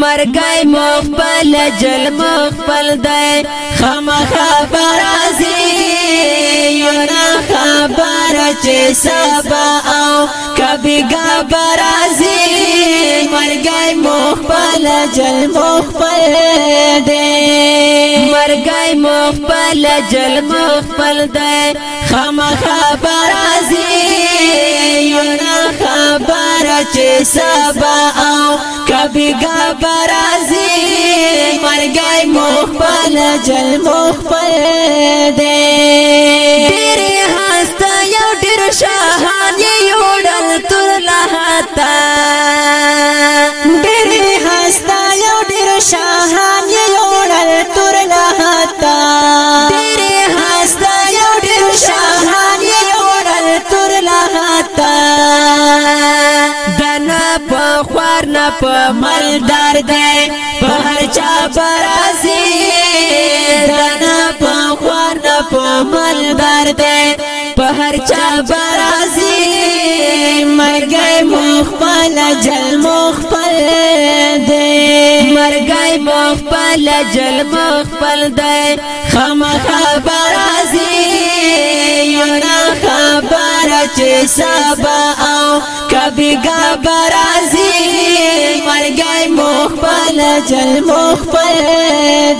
مرګای مخبل جل مخبل دی خم خبر ازي یو نه خبر چې سبا او کبي خبر ازي مرګای مخبل جل مخبل دی مرګای مخبل جل مخبل دی خم خبر ازي یو نه خبر چې سبا او کبي غبرازي مرګي مخبل جل مخبل دې ډېر هستا یو ډېر شاه په مالدار دی په هر چا برازي دنا په خوان په مالدار دی په هر چا برازي مرګي مخبل جل مخبل دی مرګي مخبل جل مخبل دی خامخا برازي یو نه خبر چې سبا او کبي غبرازي ګای مخبل جل مخبل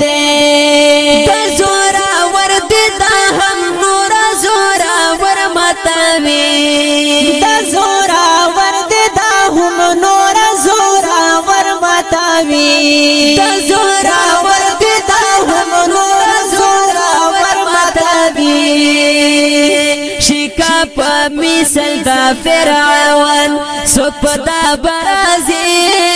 دې د زورا ور دې دا هم نور زورا ور ماتوي د زورا ور دې دا هم نور زورا ور ماتوي د زورا ور دې دا هم نور زورا ور ماتوي شکا په مثل دا فرعون سو پتا بازي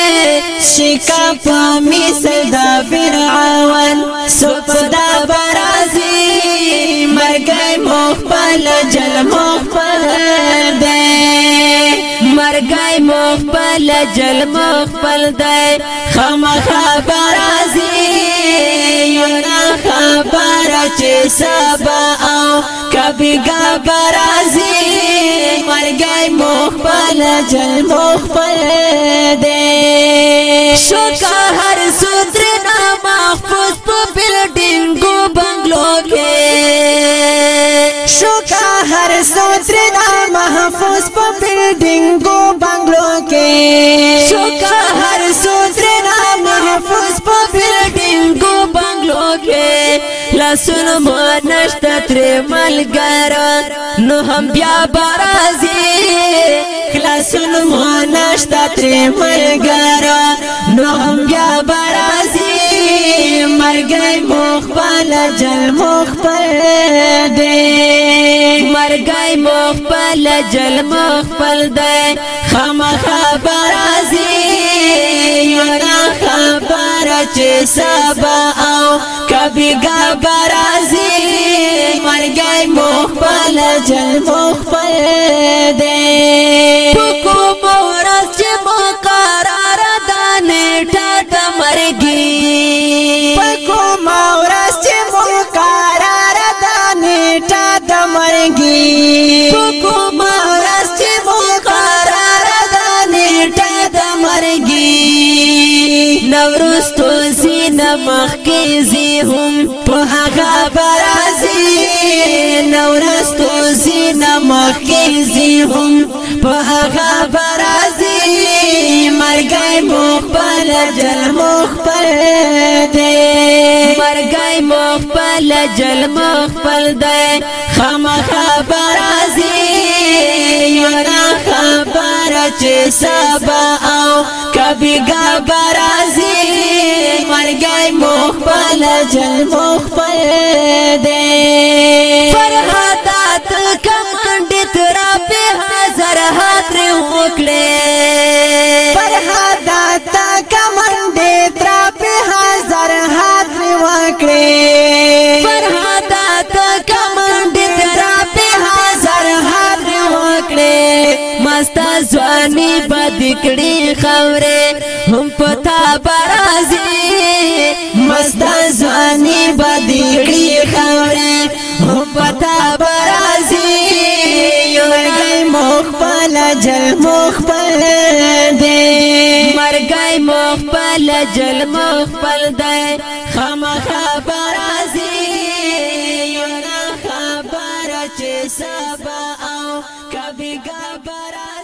شکا په مثل دا فرعون سپدا برازي مرګي مخبل جل مخبل دې مرګي مخبل جل مخبل دې خم خبر ازي ینا خبر چې سبا او کبي خبر ازي مرګي مخبل جل مخبل شو کا هر سوتر نا محفوظ په بلډینګو بنگلو کې شو کا هر سوتر نا محفوظ په بلډینګو بنگلو کې شو کا هر سوتر نا محفوظ په بلډینګو بنگلو کې لاسونو مو نشته تر ملګر نو هم بیا بارازي خلاصونو مو نشته تری مرګر نو هم بیا برازي مرګي مخبل جل مخبل دې مرګي مخبل جل مخبل دې خم خبر ازي یو خبر چې سبا او کبي خبر ازي مرګي مخبل جل مخبل دې مرګي پکو مرس چې مقرر د نیټه د مرګي نورستو سینه مخ کې زی هم په هغه برازي نورستو سینه مخ کې زی هم په هغه برازي جل مخ پر دے مر گئی مخ پر جل مخ پر دے خم خبر ازی یونا خبر چه سبا او کبھی گبر ازی مر گئی مخ پر جل مخ پر دے فرحات کم کنڈی ترا پہ ہزار ہاتھ رہو کڑے کړي خورې هم پتا برازي مستان ځاني بدی کړي خورې هم پتا برازي یو ګي مخبل جل مخبل دې مرګي مخبل جل مخبل دې خامخا برازي یو خبر چې سبا او کبي خبر